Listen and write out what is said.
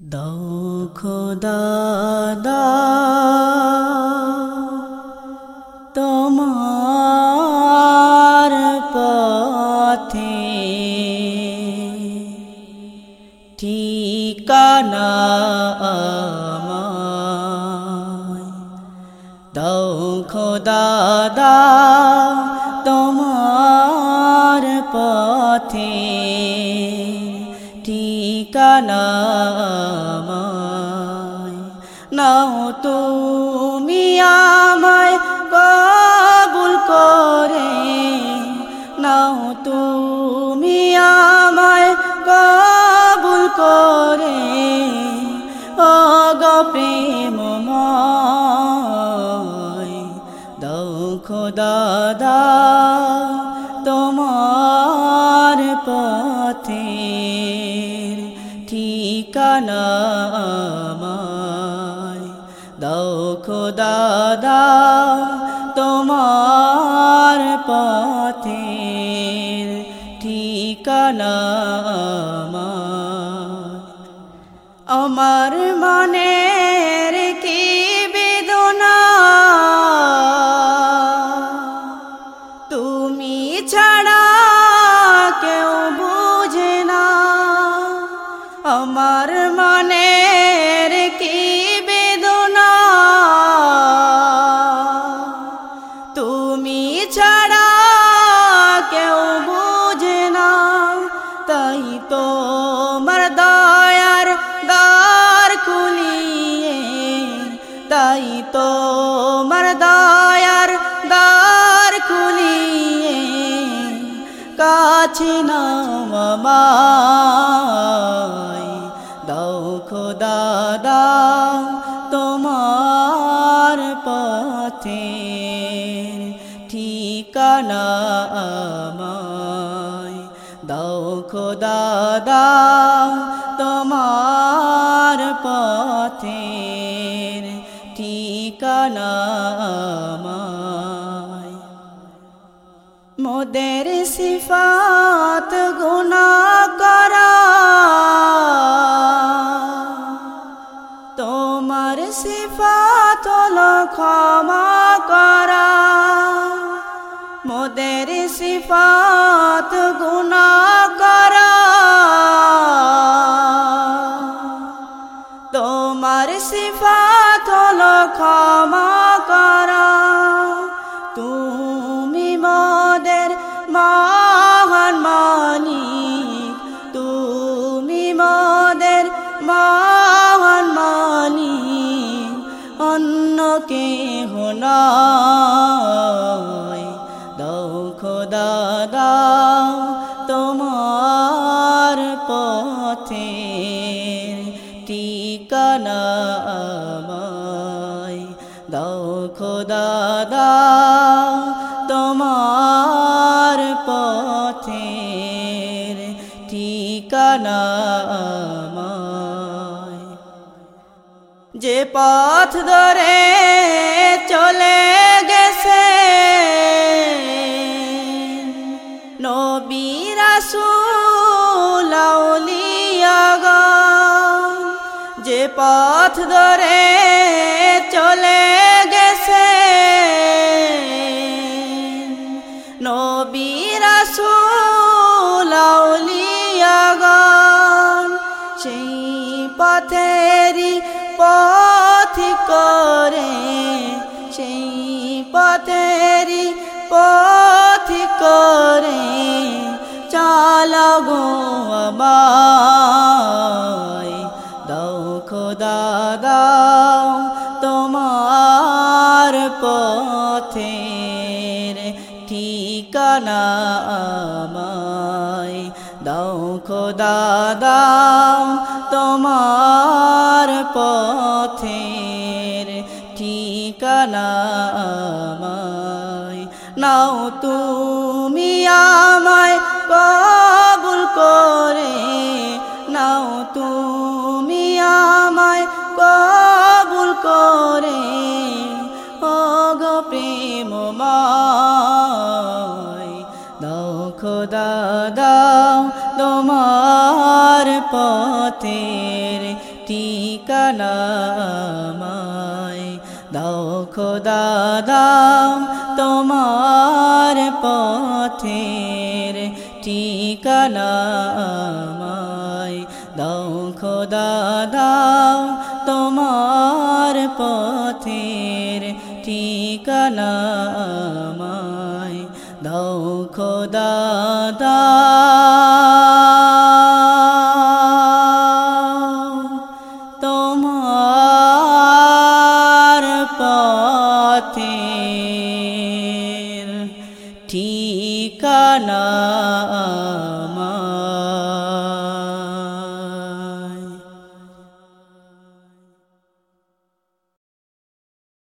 দাও খোদা তোমার পথে ঠিকানা আমায় দাও খোদা তোমার পথে আমায় নাও তুমি আমায় কবুল করে। নাও তুমি আমায় কবুল করে। ও গো প্রেমময় দাও খোদা দা তোমার পথের ঠিকানা আমায় দাও খোদা দা তোমার পথের ঠিকানা আমার মনের কি আমার মনের কি বেদনা? তুমি ছাড়া কেউ বুঝে না, তাই তো দয়ার দ্বার খুলিয়ে, তাই তো দয়ার দ্বার খুলিয়ে, কাছে নামাই দাও খোদা দাও তোমার পথে ঠিকানা আমায় দাও খোদা তোমার পথের ঠিকানা আমায়। মোদের সিফাত সিফাত ক্ষমা করা। মোদের সিফাত গুণা করা। তোমার সিফাত ক্ষমা করা। তুমি মোদের মহান মালিক তুমি মোদের মহান হোনায় দাও খোদা, দাও তোমার পথে ঠিকানা আমায়। দাও খোদা, দাও তোমার পথের ঠিকানা আমায়। যে পথ ধরে চলে গেছে, নবীরা সুলাউলিয়াগণ যে পথ ধরে চলে গেছে, নবীরা সুলাউলিয়াগণ সেই পথেরই পথ করে, সেই পথেরই পথ করে। চালাগো আমায়, দাও খোদা, দাও তোমার পথের ঠিকানা আমায়। দাও খোদা, দাও তোমার ঠিকানা আমায় নাও তুমি আমায় কবুল করে। নাও তুমি আমায় কবুল করে। ও গো প্রেমময় দাও খোদা, দাও তোমার পথের খোদা দাও তোমার পথের ঠিকানামায় দাও খোদা দাও তোমার পথের ঠিকানামায় দাও খোদা। ঠিকানা